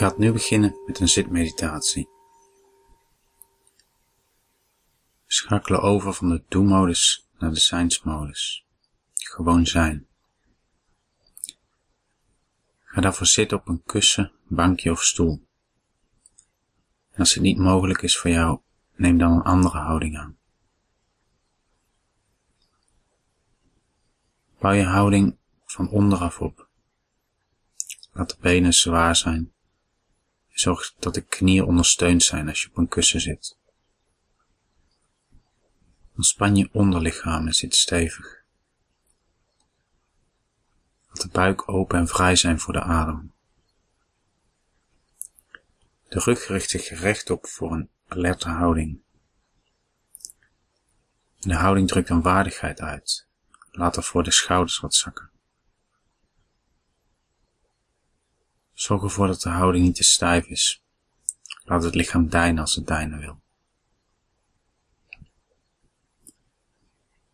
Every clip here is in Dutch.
gaat nu beginnen met een zitmeditatie. Schakelen over van de do-modus naar de zijnsmodus. Gewoon zijn. Ga daarvoor zitten op een kussen, bankje of stoel. En als het niet mogelijk is voor jou, neem dan een andere houding aan. Bouw je houding van onderaf op. Laat de benen zwaar zijn. Zorg dat de knieën ondersteund zijn als je op een kussen zit. Ontspan je onderlichaam en zit stevig. Laat de buik open en vrij zijn voor de adem. De rug richt zich rechtop voor een alerte houding. De houding drukt een waardigheid uit. Laat ervoor de schouders wat zakken. Zorg ervoor dat de houding niet te stijf is. Laat het lichaam deinen als het deinen wil.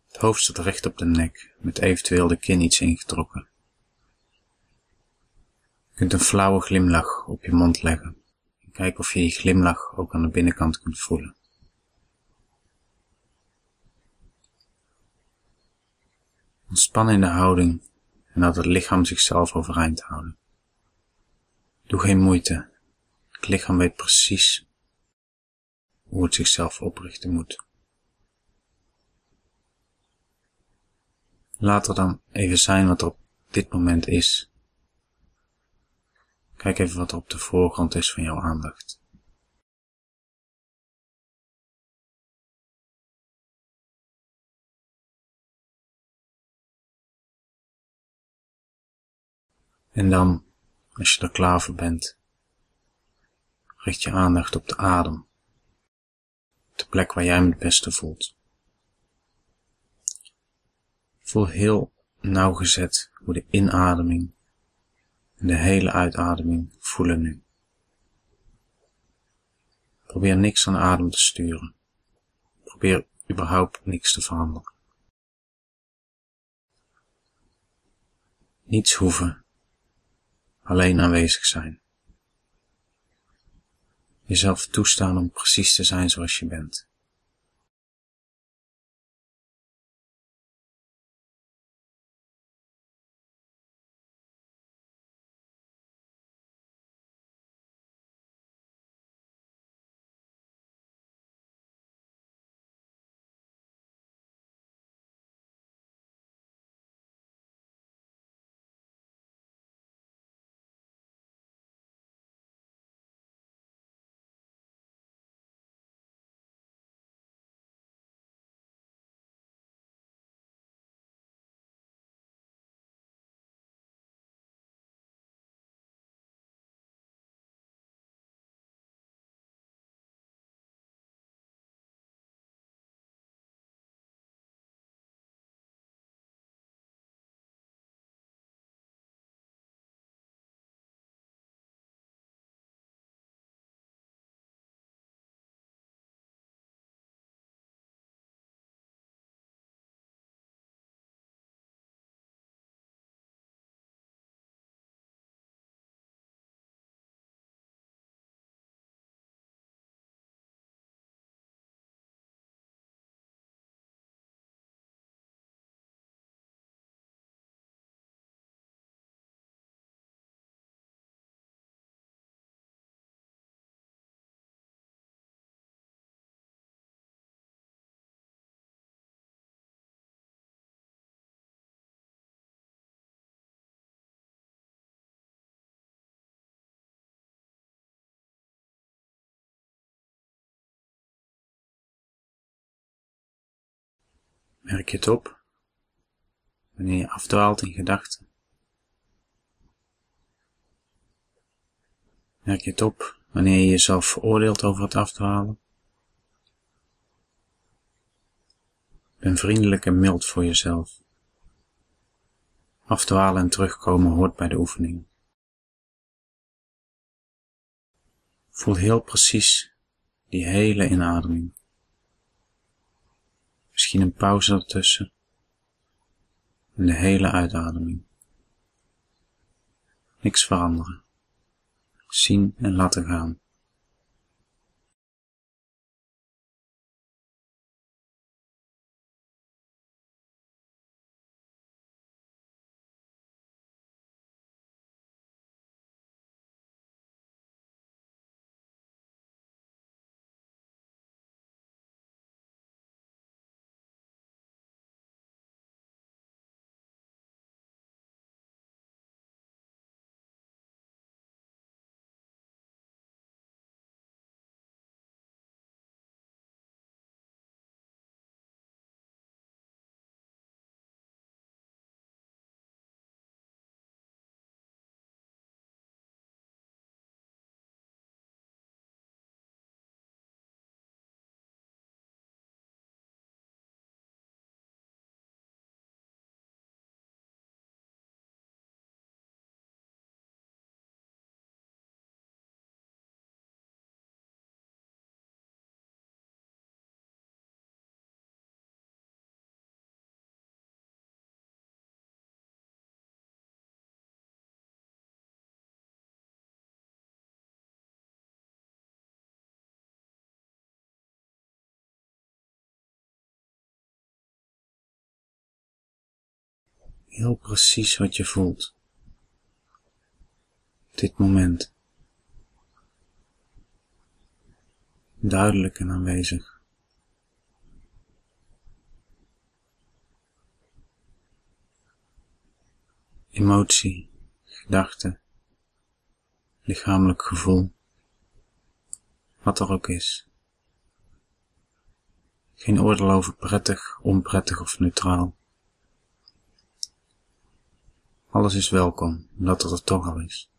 Het hoofd staat recht op de nek, met eventueel de kin iets ingetrokken. Je kunt een flauwe glimlach op je mond leggen en kijk of je die glimlach ook aan de binnenkant kunt voelen. Ontspan in de houding en laat het lichaam zichzelf overeind houden. Doe geen moeite. Het lichaam weet precies hoe het zichzelf oprichten moet. Laat er dan even zijn wat er op dit moment is. Kijk even wat er op de voorgrond is van jouw aandacht. En dan als je er klaar voor bent, richt je aandacht op de adem, de plek waar jij hem het beste voelt. Voel heel nauwgezet hoe de inademing en de hele uitademing voelen nu. Probeer niks aan adem te sturen. Probeer überhaupt niks te veranderen. Niets hoeven alleen aanwezig zijn. Jezelf toestaan om precies te zijn zoals je bent. Merk je het op wanneer je afdwaalt in gedachten? Merk je het op wanneer je jezelf veroordeelt over het afdwalen? Ben vriendelijk en mild voor jezelf. Afdwalen en terugkomen hoort bij de oefening. Voel heel precies die hele inademing. Misschien een pauze ertussen. En de hele uitademing. Niks veranderen. zien en laten gaan. Heel precies wat je voelt. Dit moment. Duidelijk en aanwezig. Emotie, gedachte, lichamelijk gevoel, wat er ook is. Geen oordeel over prettig, onprettig of neutraal. Alles is welkom, omdat het er toch al is.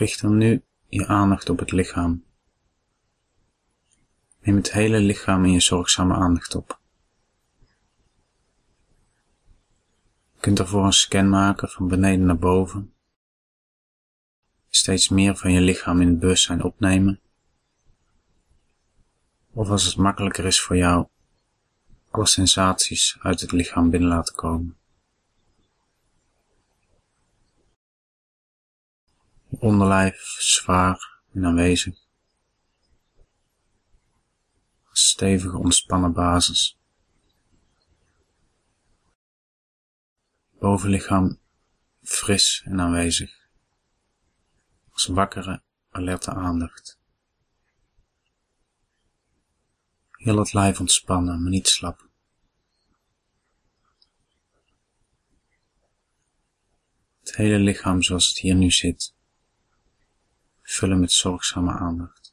Richt dan nu je aandacht op het lichaam. Neem het hele lichaam in je zorgzame aandacht op. Je kunt ervoor een scan maken van beneden naar boven. Steeds meer van je lichaam in het bewustzijn opnemen. Of als het makkelijker is voor jou, alle sensaties uit het lichaam binnen laten komen. Onderlijf zwaar en aanwezig. Stevige ontspannen basis. Bovenlichaam fris en aanwezig. Als wakkere, alerte aandacht. Heel het lijf ontspannen, maar niet slap. Het hele lichaam zoals het hier nu zit vullen met zorgzame aandacht.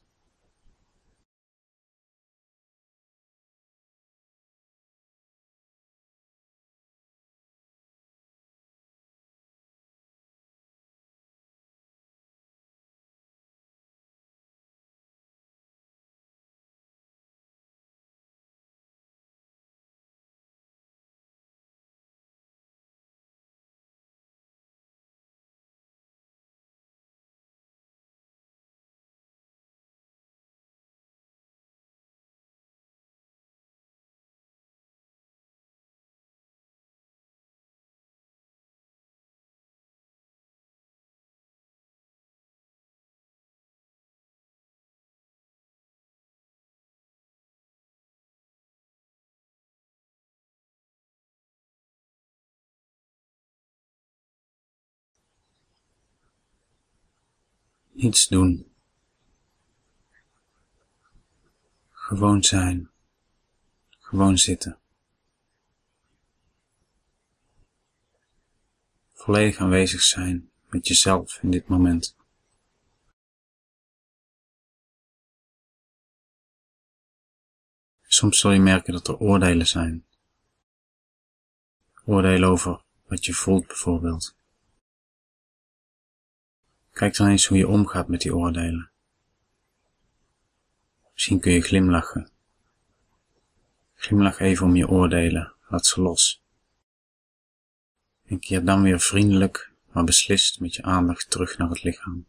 Niets doen. Gewoon zijn. Gewoon zitten. Volledig aanwezig zijn met jezelf in dit moment. Soms zul je merken dat er oordelen zijn. Oordelen over wat je voelt bijvoorbeeld. Kijk dan eens hoe je omgaat met die oordelen. Misschien kun je glimlachen. Glimlach even om je oordelen, laat ze los. En keer dan weer vriendelijk, maar beslist met je aandacht terug naar het lichaam.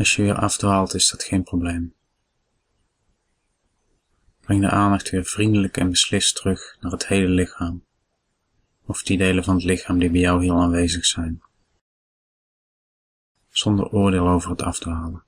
Als je weer afdwaalt is dat geen probleem. Breng de aandacht weer vriendelijk en beslist terug naar het hele lichaam, of die delen van het lichaam die bij jou heel aanwezig zijn, zonder oordeel over het afdwalen.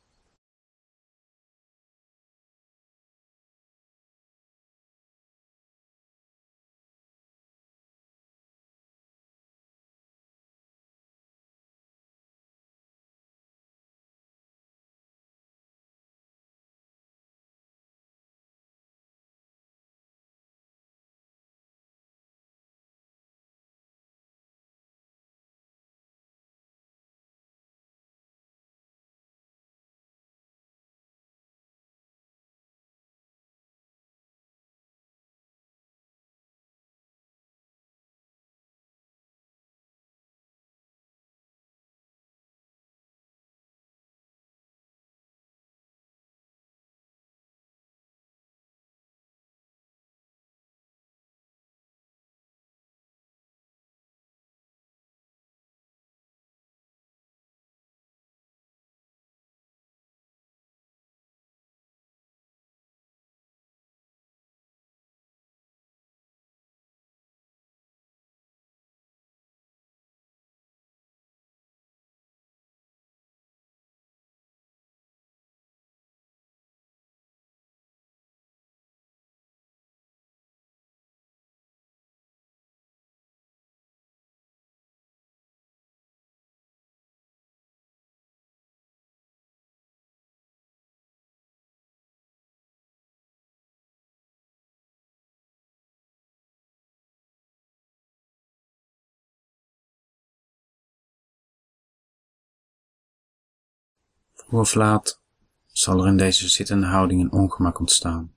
Vroeg of laat zal er in deze zittende houding een ongemak ontstaan.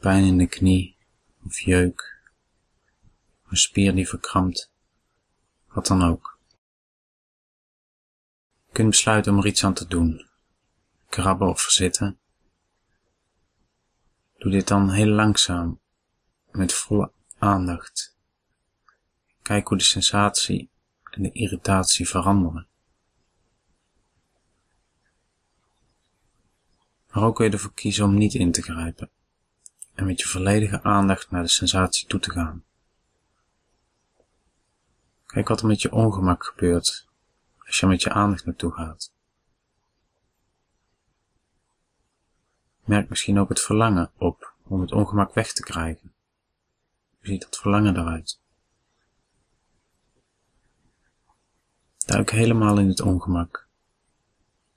Pijn in de knie of jeuk, een spier die verkrampt, wat dan ook. Kunt besluiten om er iets aan te doen, krabben of verzitten. Doe dit dan heel langzaam, met volle aandacht. Kijk hoe de sensatie en de irritatie veranderen. Maar ook kun je ervoor kiezen om niet in te grijpen en met je volledige aandacht naar de sensatie toe te gaan. Kijk wat er met je ongemak gebeurt als je met je aandacht naartoe gaat. Merk misschien ook het verlangen op om het ongemak weg te krijgen. Hoe ziet dat verlangen eruit? Duik helemaal in het ongemak.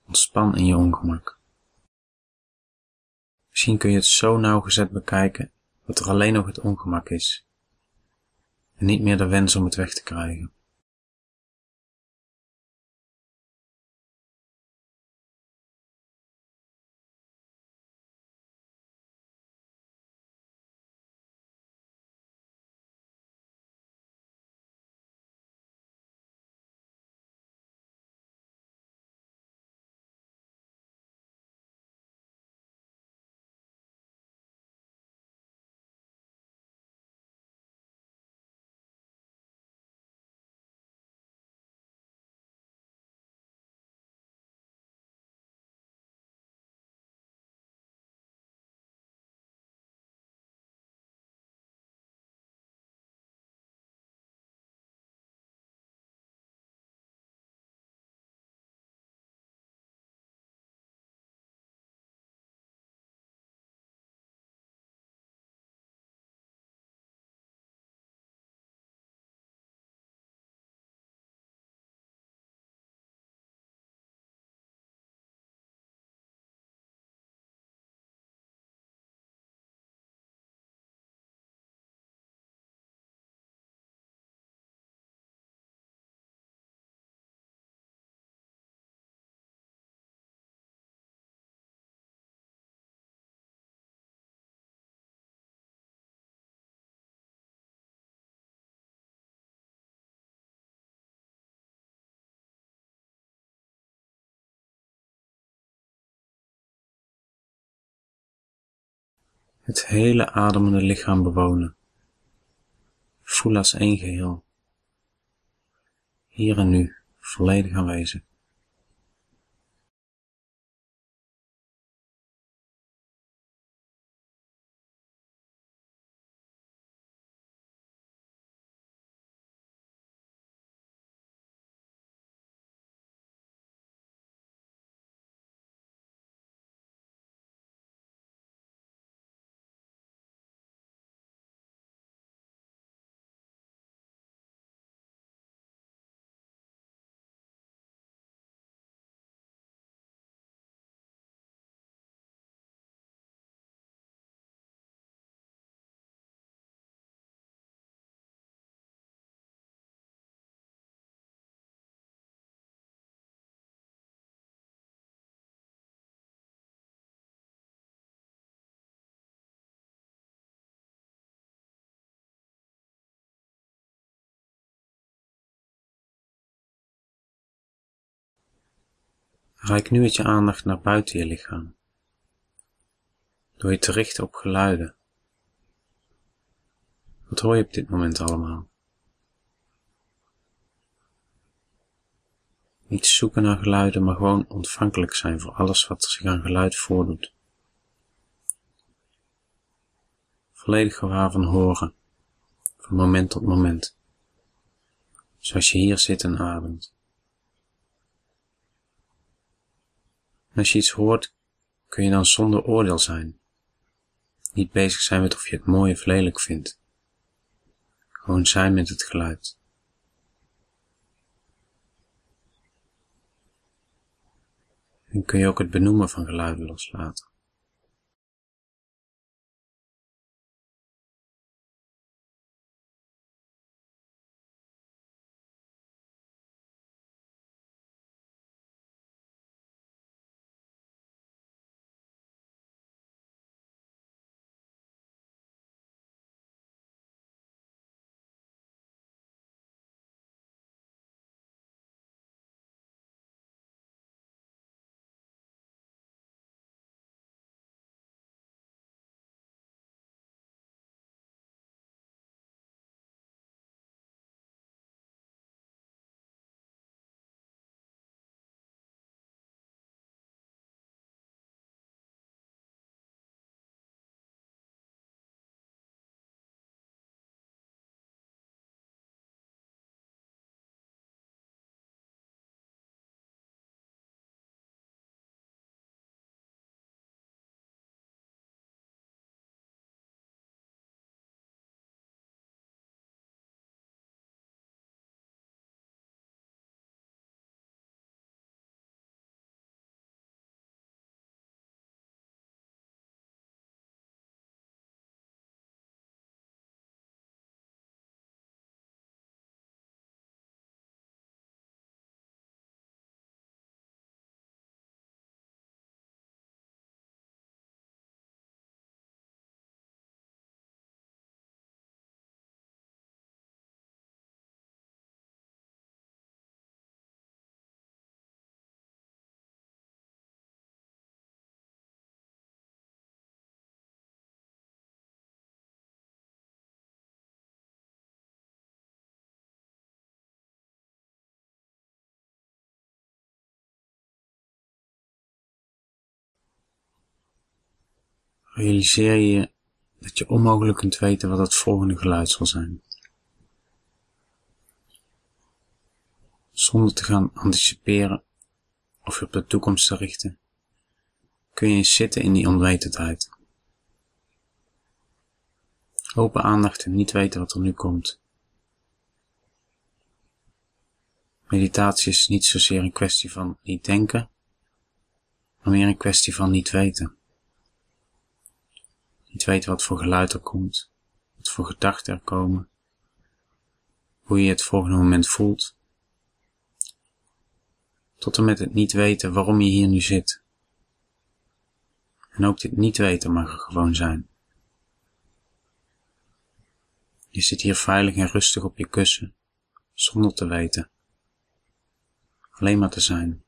Ontspan in je ongemak. Misschien kun je het zo nauwgezet bekijken dat er alleen nog het ongemak is en niet meer de wens om het weg te krijgen. Het hele ademende lichaam bewonen. Voel als één geheel. Hier en nu, volledig aanwezig. Rijk nu met je aandacht naar buiten je lichaam, door je te richten op geluiden. Wat hoor je op dit moment allemaal? Niet zoeken naar geluiden, maar gewoon ontvankelijk zijn voor alles wat zich aan geluid voordoet. Volledig gewaar van horen, van moment tot moment, zoals je hier zit en ademt. Als je iets hoort, kun je dan zonder oordeel zijn. Niet bezig zijn met of je het mooi of lelijk vindt. Gewoon zijn met het geluid. En kun je ook het benoemen van geluiden loslaten. Realiseer je dat je onmogelijk kunt weten wat het volgende geluid zal zijn. Zonder te gaan anticiperen of je op de toekomst te richten, kun je zitten in die onwetendheid. Open aandacht en niet weten wat er nu komt. Meditatie is niet zozeer een kwestie van niet denken, maar meer een kwestie van niet weten. Niet weten wat voor geluid er komt, wat voor gedachten er komen, hoe je het volgende moment voelt, tot en met het niet weten waarom je hier nu zit. En ook dit niet weten mag er gewoon zijn. Je zit hier veilig en rustig op je kussen, zonder te weten. Alleen maar te zijn.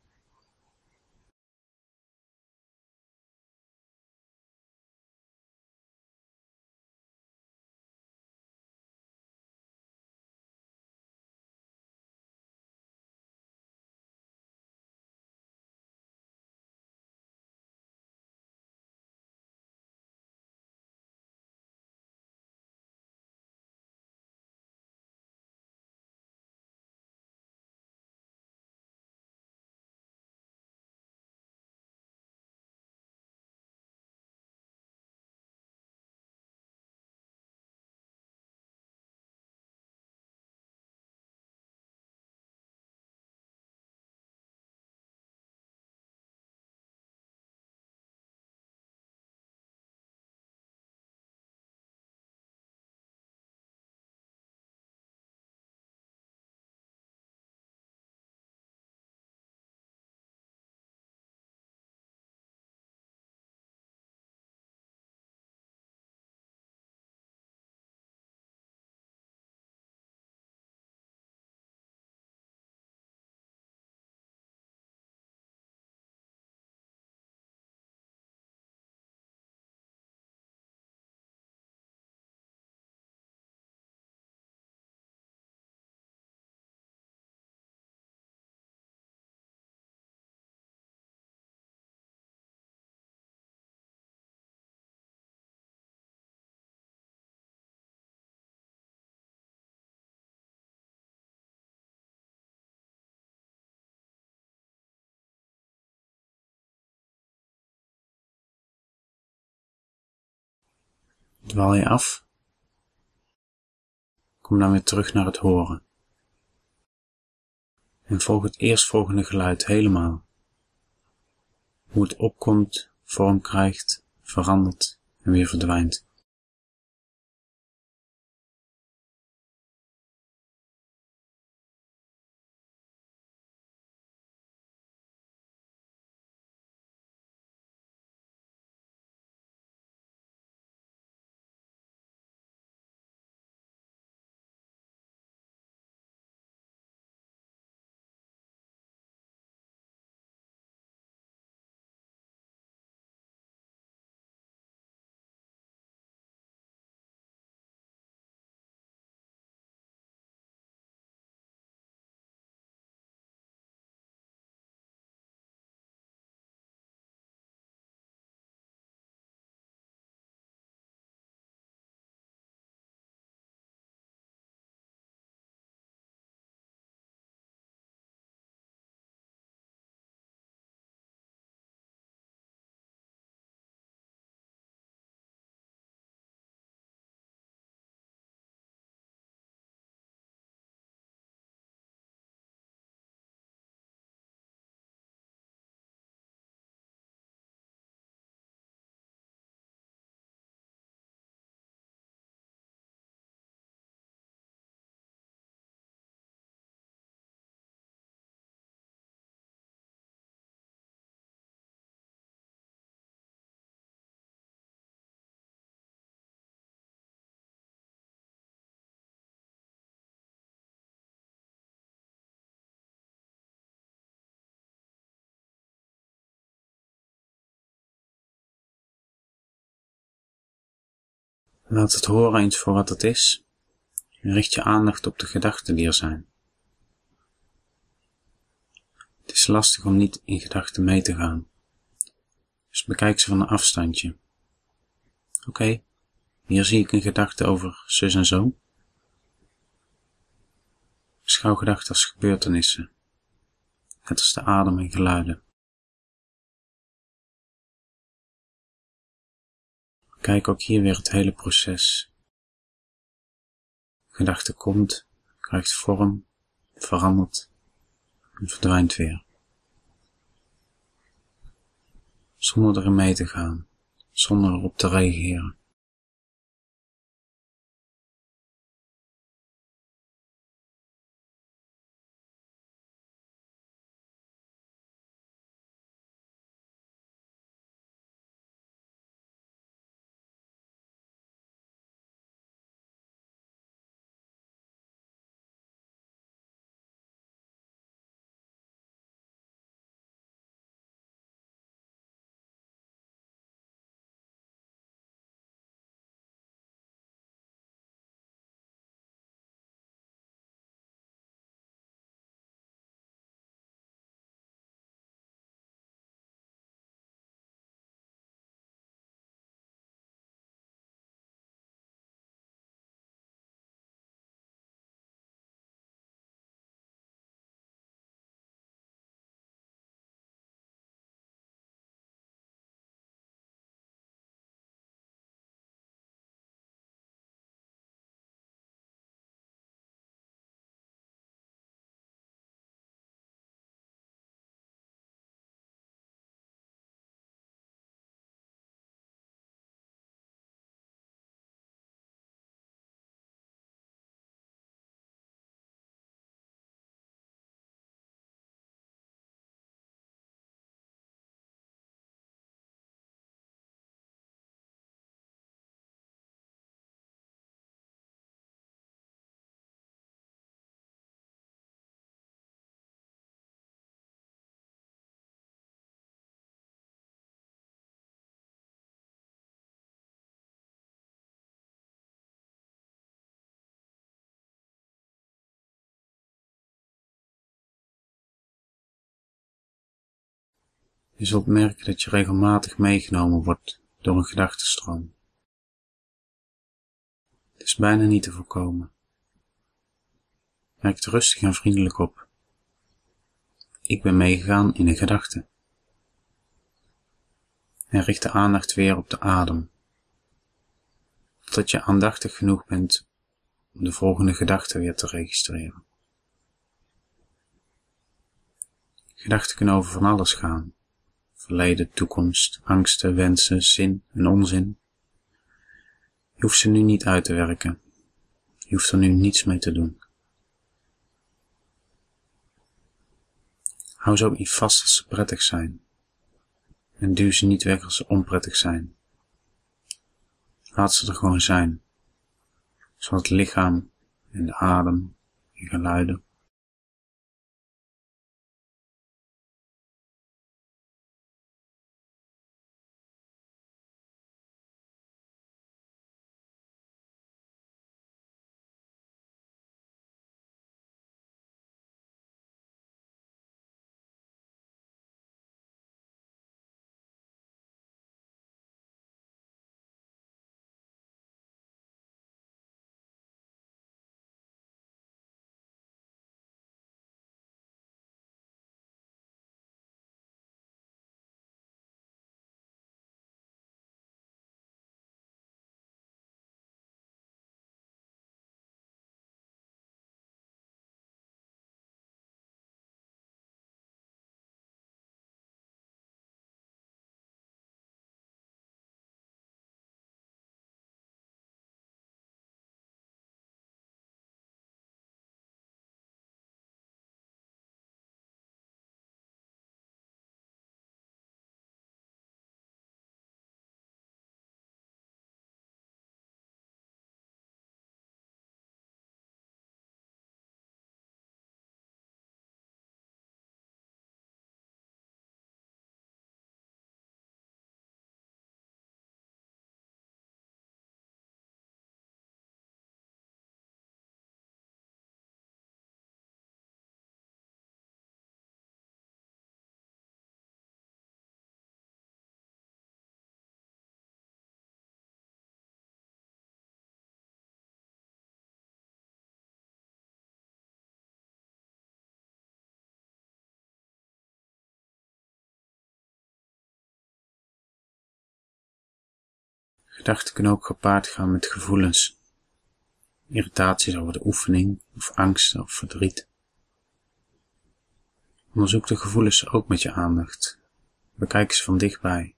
Dwaal je af? Kom dan weer terug naar het horen. En volg het eerstvolgende geluid helemaal. Hoe het opkomt, vorm krijgt, verandert en weer verdwijnt. Laat het horen eens voor wat het is en richt je aandacht op de gedachten die er zijn. Het is lastig om niet in gedachten mee te gaan, dus bekijk ze van een afstandje. Oké, hier zie ik een gedachte over zus en zo. Beschouw gedachten als gebeurtenissen, net als de adem en geluiden. Kijk ook hier weer het hele proces. Gedachte komt, krijgt vorm, verandert en verdwijnt weer. Zonder erin mee te gaan, zonder erop te reageren. Je zult merken dat je regelmatig meegenomen wordt door een gedachtenstroom. Het is bijna niet te voorkomen. Merk het rustig en vriendelijk op. Ik ben meegegaan in een gedachte. En richt de aandacht weer op de adem. Totdat je aandachtig genoeg bent om de volgende gedachte weer te registreren. Gedachten kunnen over van alles gaan verleden, toekomst, angsten, wensen, zin en onzin. Je hoeft ze nu niet uit te werken. Je hoeft er nu niets mee te doen. Hou ze ook niet vast als ze prettig zijn. En duw ze niet weg als ze onprettig zijn. Laat ze er gewoon zijn. Zoals het lichaam en de adem en geluiden. Gedachten kunnen ook gepaard gaan met gevoelens. Irritaties over de oefening, of angsten of verdriet. Onderzoek de gevoelens ook met je aandacht. Bekijk ze van dichtbij.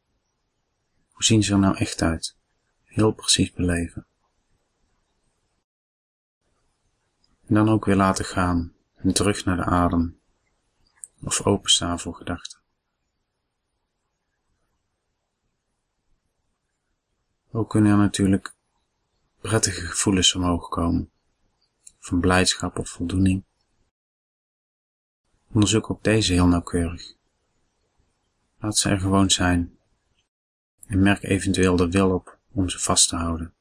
Hoe zien ze er nou echt uit? Heel precies beleven. En dan ook weer laten gaan en terug naar de adem. Of openstaan voor gedachten. Ook kunnen er natuurlijk prettige gevoelens omhoog komen. Van blijdschap of voldoening. Onderzoek ook deze heel nauwkeurig. Laat ze er gewoon zijn. En merk eventueel de wil op om ze vast te houden.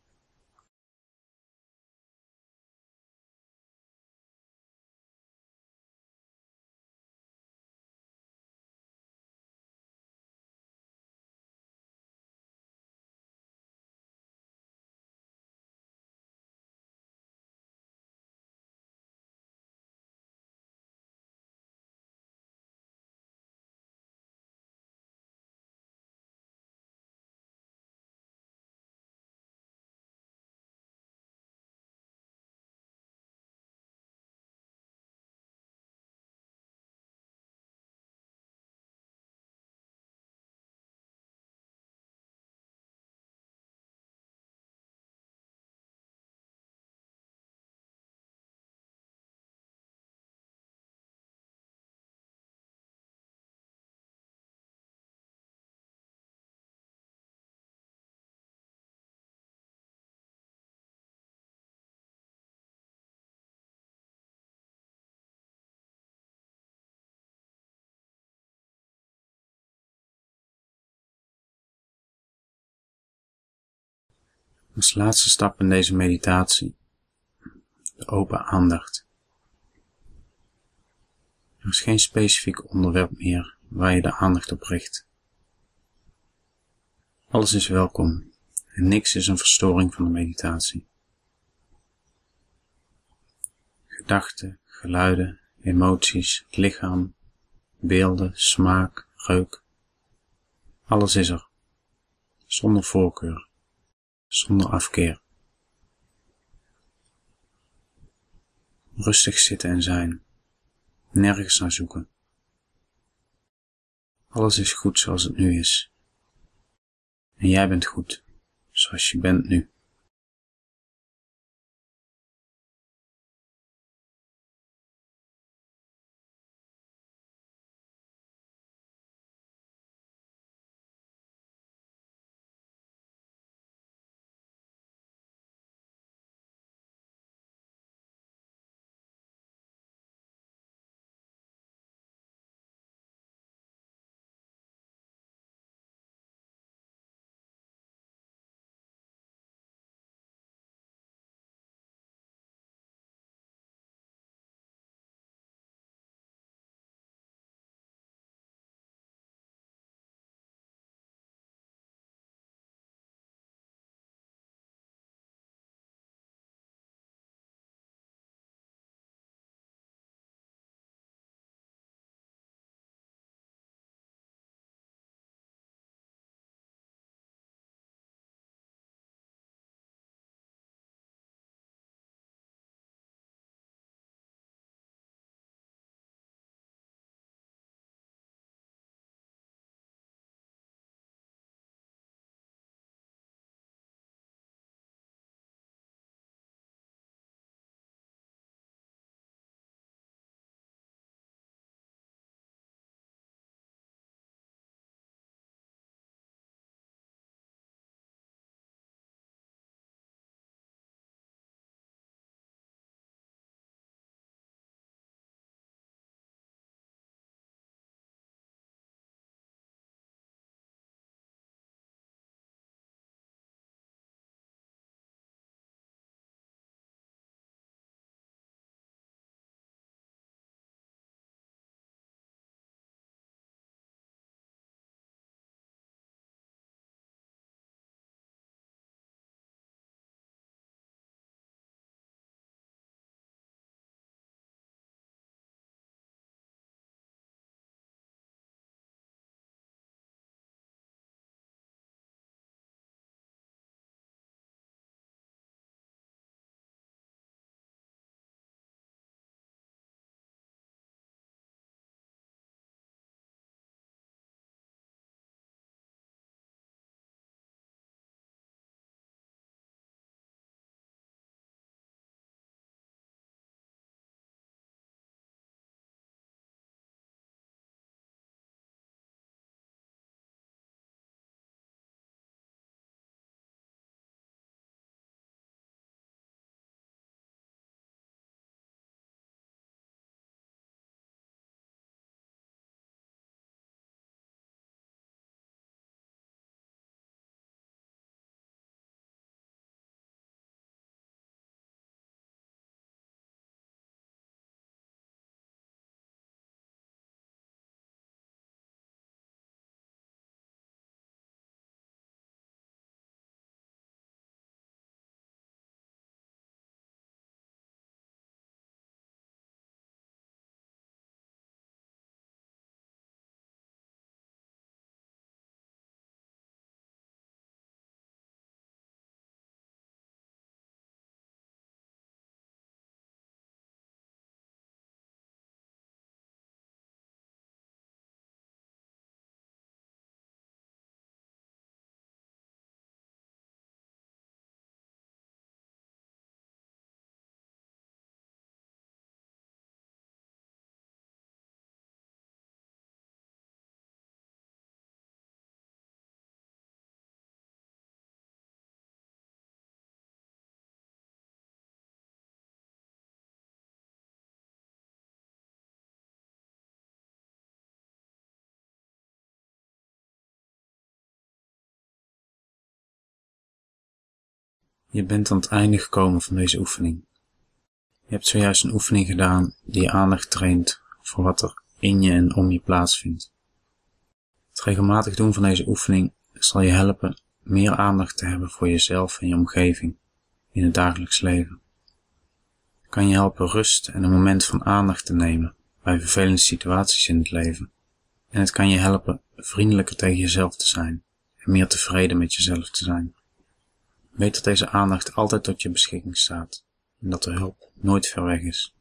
Als laatste stap in deze meditatie, de open aandacht. Er is geen specifiek onderwerp meer waar je de aandacht op richt. Alles is welkom en niks is een verstoring van de meditatie. Gedachten, geluiden, emoties, lichaam, beelden, smaak, reuk. Alles is er, zonder voorkeur zonder afkeer. Rustig zitten en zijn, nergens naar zoeken. Alles is goed zoals het nu is. En jij bent goed, zoals je bent nu. Je bent aan het einde gekomen van deze oefening. Je hebt zojuist een oefening gedaan die je aandacht traint voor wat er in je en om je plaatsvindt. Het regelmatig doen van deze oefening zal je helpen meer aandacht te hebben voor jezelf en je omgeving in het dagelijks leven. Het kan je helpen rust en een moment van aandacht te nemen bij vervelende situaties in het leven. En het kan je helpen vriendelijker tegen jezelf te zijn en meer tevreden met jezelf te zijn. Weet dat deze aandacht altijd tot je beschikking staat en dat de hulp nooit ver weg is.